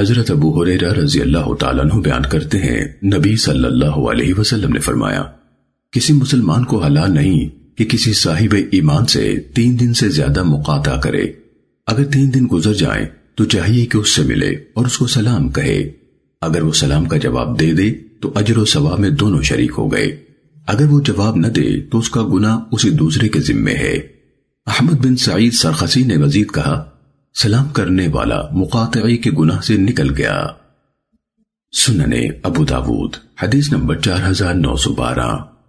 حضرت ابو حریرہ رضی اللہ تعالیٰ عنہ بیان کرتے ہیں، نبی صلی اللہ علیہ وسلم نے فرمایا، کسی مسلمان کو حلال نہیں کہ کسی صاحب ایمان سے تین دن سے زیادہ مقاطع کرے۔ اگر تین دن گزر جائیں تو چاہیے کہ اس سے ملے اور اس کو سلام کہے۔ اگر وہ سلام کا جواب دے دے تو اجر و ثواب میں دونوں شریک ہو گئے۔ اگر وہ جواب نہ دے تو اس کا گناہ اسی دوسرے کے ذمے ہے۔ احمد بن سعید سرخسی نے مزید کہا سلام کرنے والا مقاطعی کے گناہ سے نکل گیا۔ سننے ابو داود، حدیث نمبر چار ہزار نو سو بارہ۔